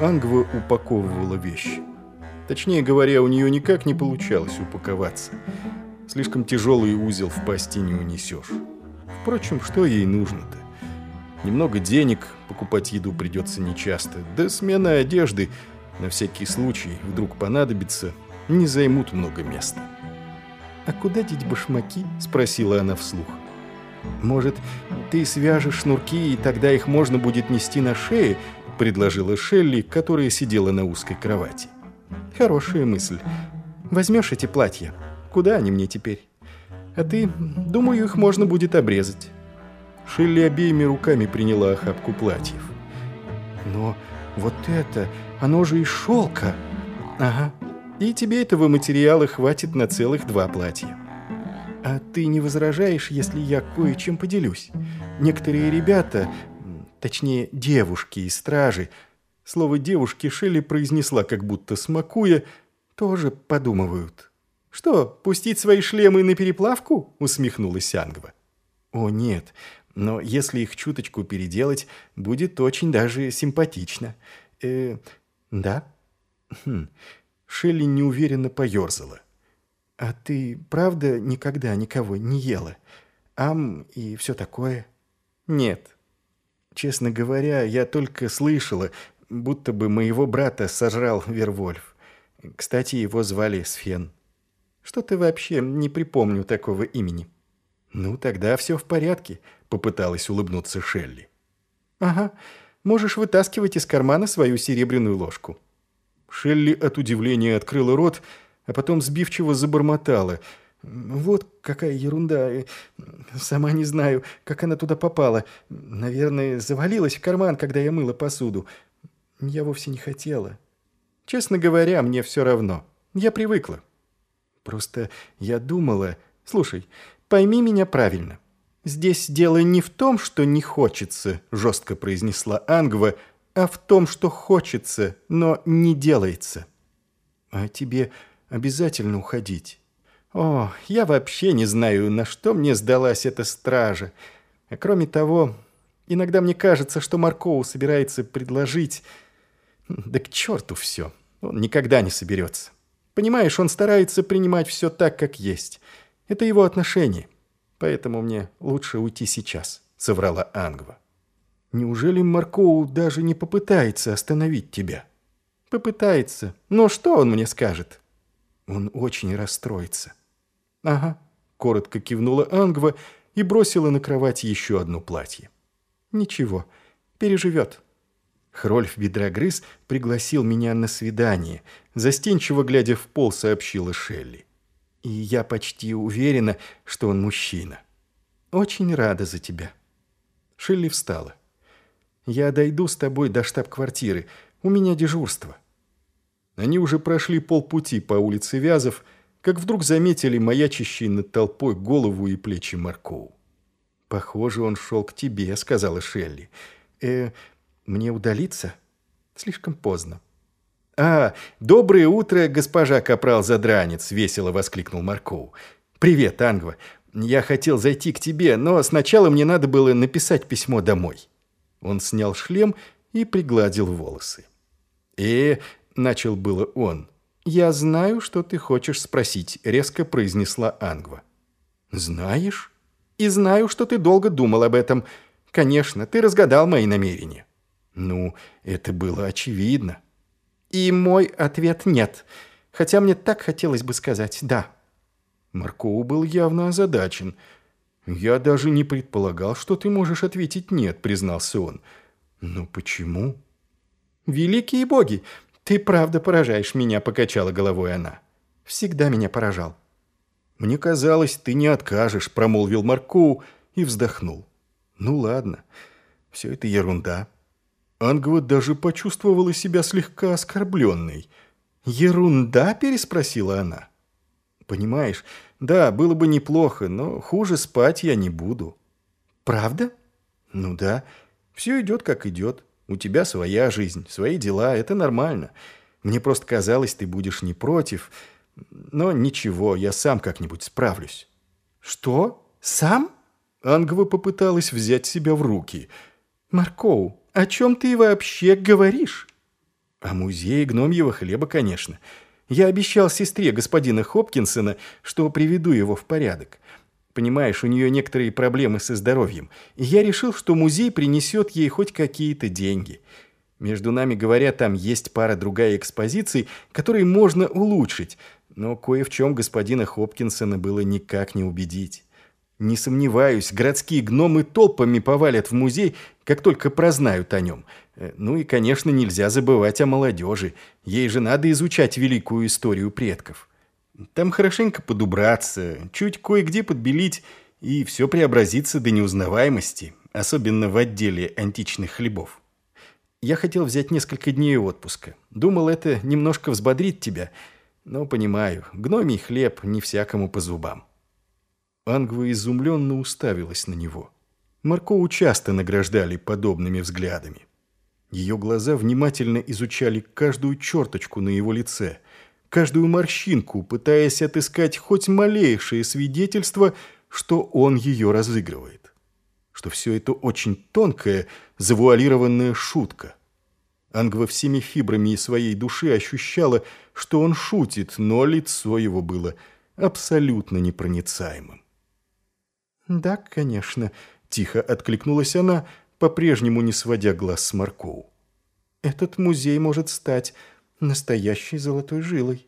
Ангва упаковывала вещи. Точнее говоря, у нее никак не получалось упаковаться. Слишком тяжелый узел в пасти не унесешь. Впрочем, что ей нужно-то? Немного денег, покупать еду придется нечасто, да смена одежды, на всякий случай, вдруг понадобится, не займут много места. «А куда деть башмаки?» – спросила она вслух. «Может, ты свяжешь шнурки, и тогда их можно будет нести на шее?» – предложила Шелли, которая сидела на узкой кровати. «Хорошая мысль. Возьмешь эти платья. Куда они мне теперь? А ты, думаю, их можно будет обрезать». Шелли обеими руками приняла охапку платьев. «Но вот это, оно же из шелка!» «Ага, и тебе этого материала хватит на целых два платья. А ты не возражаешь, если я кое-чем поделюсь? Некоторые ребята, точнее девушки и стражи, слово «девушки» Шелли произнесла, как будто смакуя, тоже подумывают. «Что, пустить свои шлемы на переплавку?» — усмехнулась Ангва. «О, нет, но если их чуточку переделать, будет очень даже симпатично. Э, да? Хм, Шелли неуверенно поерзала. «А ты правда никогда никого не ела? Ам и все такое?» «Нет. Честно говоря, я только слышала, будто бы моего брата сожрал Вервольф. Кстати, его звали Сфен. Что-то вообще не припомню такого имени». «Ну, тогда все в порядке», — попыталась улыбнуться Шелли. «Ага, можешь вытаскивать из кармана свою серебряную ложку». Шелли от удивления открыла рот, а потом сбивчиво забормотала. «Вот какая ерунда. Сама не знаю, как она туда попала. Наверное, завалилась в карман, когда я мыла посуду. Я вовсе не хотела. Честно говоря, мне все равно. Я привыкла. Просто я думала... Слушай, пойми меня правильно. Здесь дело не в том, что не хочется», — жестко произнесла Ангва, — а в том, что хочется, но не делается. А тебе обязательно уходить. О, я вообще не знаю, на что мне сдалась эта стража. А кроме того, иногда мне кажется, что Маркову собирается предложить... Да к черту все. Он никогда не соберется. Понимаешь, он старается принимать все так, как есть. Это его отношение. Поэтому мне лучше уйти сейчас, соврала Ангва. Неужели Маркоу даже не попытается остановить тебя? Попытается. Но что он мне скажет? Он очень расстроится. Ага, коротко кивнула Ангва и бросила на кровать еще одно платье. Ничего, переживет. Хрольф Бедрогрыз пригласил меня на свидание, застенчиво глядя в пол, сообщила Шелли. И я почти уверена, что он мужчина. Очень рада за тебя. Шелли встала. Я дойду с тобой до штаб-квартиры. У меня дежурство». Они уже прошли полпути по улице Вязов, как вдруг заметили маячащий над толпой голову и плечи Маркоу. «Похоже, он шел к тебе», — сказала Шелли. «Э, мне удалиться? Слишком поздно». «А, доброе утро, госпожа Капрал-Задранец!» — весело воскликнул Маркоу. «Привет, Ангва. Я хотел зайти к тебе, но сначала мне надо было написать письмо домой». Он снял шлем и пригладил волосы. «Э, — начал было он. «Я знаю, что ты хочешь спросить», — резко произнесла Ангва. «Знаешь? И знаю, что ты долго думал об этом. Конечно, ты разгадал мои намерения». «Ну, это было очевидно». «И мой ответ нет, хотя мне так хотелось бы сказать «да». Маркоу был явно озадачен — «Я даже не предполагал, что ты можешь ответить «нет», — признался он. «Но почему?» «Великие боги! Ты правда поражаешь меня», — покачала головой она. «Всегда меня поражал». «Мне казалось, ты не откажешь», — промолвил Маркоу и вздохнул. «Ну ладно, все это ерунда». Ангва даже почувствовала себя слегка оскорбленной. «Ерунда?» – переспросила она. «Понимаешь, да, было бы неплохо, но хуже спать я не буду. Правда? Ну да. Все идет, как идет. У тебя своя жизнь, свои дела, это нормально. Мне просто казалось, ты будешь не против. Но ничего, я сам как-нибудь справлюсь. Что? Сам? Ангва попыталась взять себя в руки. Маркоу, о чем ты вообще говоришь? А музей гномьего хлеба, конечно. Я обещал сестре господина Хопкинсона, что приведу его в порядок. Понимаешь, у нее некоторые проблемы со здоровьем, и я решил, что музей принесет ей хоть какие-то деньги. Между нами говоря, там есть пара другая экспозиций, которые можно улучшить, но кое в чем господина Хопкинсона было никак не убедить. Не сомневаюсь, городские гномы толпами повалят в музей, как только прознают о нем. Э, ну и, конечно, нельзя забывать о молодежи. Ей же надо изучать великую историю предков. Там хорошенько подубраться, чуть кое-где подбелить, и все преобразится до неузнаваемости, особенно в отделе античных хлебов. Я хотел взять несколько дней отпуска. Думал, это немножко взбодрит тебя, но понимаю, гномий хлеб не всякому по зубам. Ангва изумленно уставилась на него. Маркову часто награждали подобными взглядами. Ее глаза внимательно изучали каждую черточку на его лице – каждую морщинку, пытаясь отыскать хоть малейшее свидетельство, что он ее разыгрывает. Что все это очень тонкая, завуалированная шутка. Ангва всеми фибрами своей души ощущала, что он шутит, но лицо его было абсолютно непроницаемым. «Да, конечно», — тихо откликнулась она, по-прежнему не сводя глаз с Маркоу. «Этот музей может стать настоящей золотой жилой.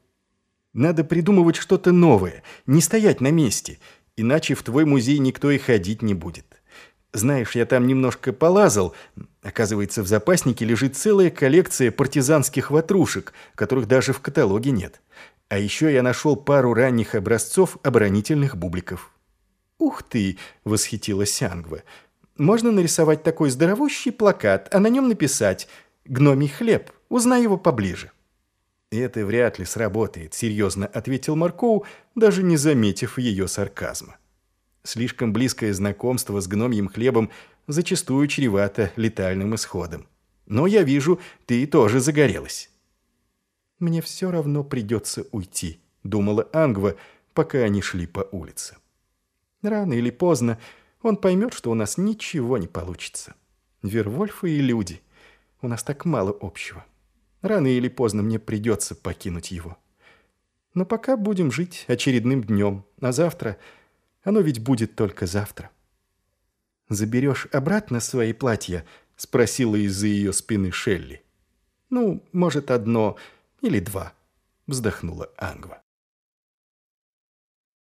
Надо придумывать что-то новое, не стоять на месте, иначе в твой музей никто и ходить не будет. Знаешь, я там немножко полазал. Оказывается, в запаснике лежит целая коллекция партизанских ватрушек, которых даже в каталоге нет. А еще я нашел пару ранних образцов оборонительных бубликов. «Ух ты!» — восхитилась Ангва. «Можно нарисовать такой здоровущий плакат, а на нем написать «Гномий хлеб». Узнай его поближе». «Это вряд ли сработает», — серьезно ответил Маркоу, даже не заметив ее сарказма. Слишком близкое знакомство с гномьим хлебом зачастую чревато летальным исходом. Но я вижу, ты тоже загорелась. «Мне все равно придется уйти», — думала Ангва, пока они шли по улице. «Рано или поздно он поймет, что у нас ничего не получится. Вервольфы и люди. У нас так мало общего. Рано или поздно мне придется покинуть его. Но пока будем жить очередным днем, а завтра... Оно ведь будет только завтра. «Заберешь обратно свои платья?» — спросила из-за ее спины Шелли. «Ну, может, одно или два», — вздохнула Ангва.